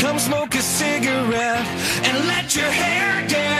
Come smoke a cigarette and let your hair down.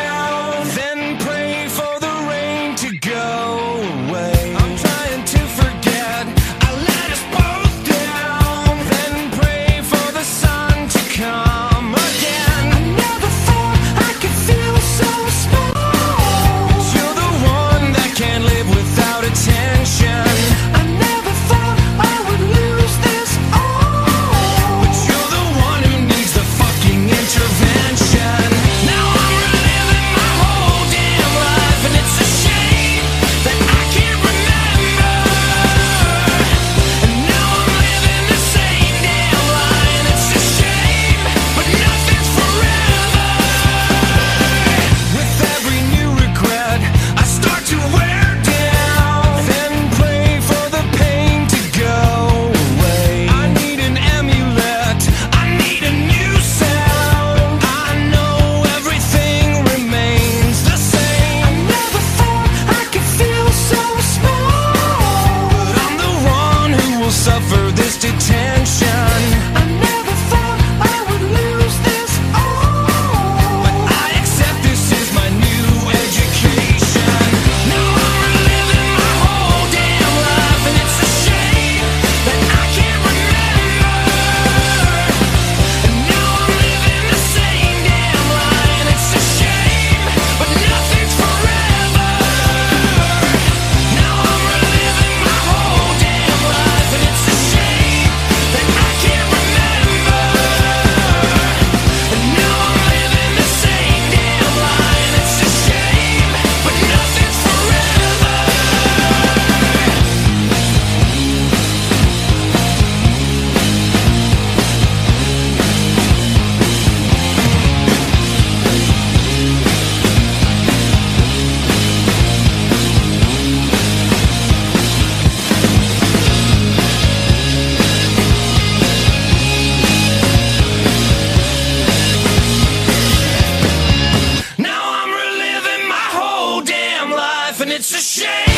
It's a shame.